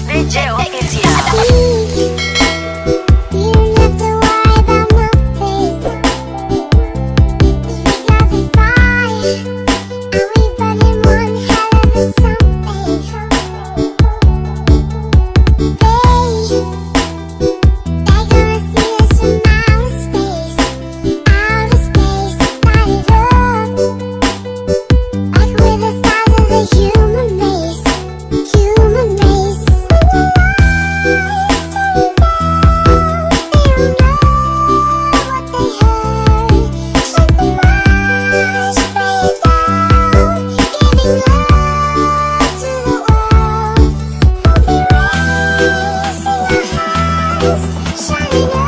DJ Oficial. Xavier.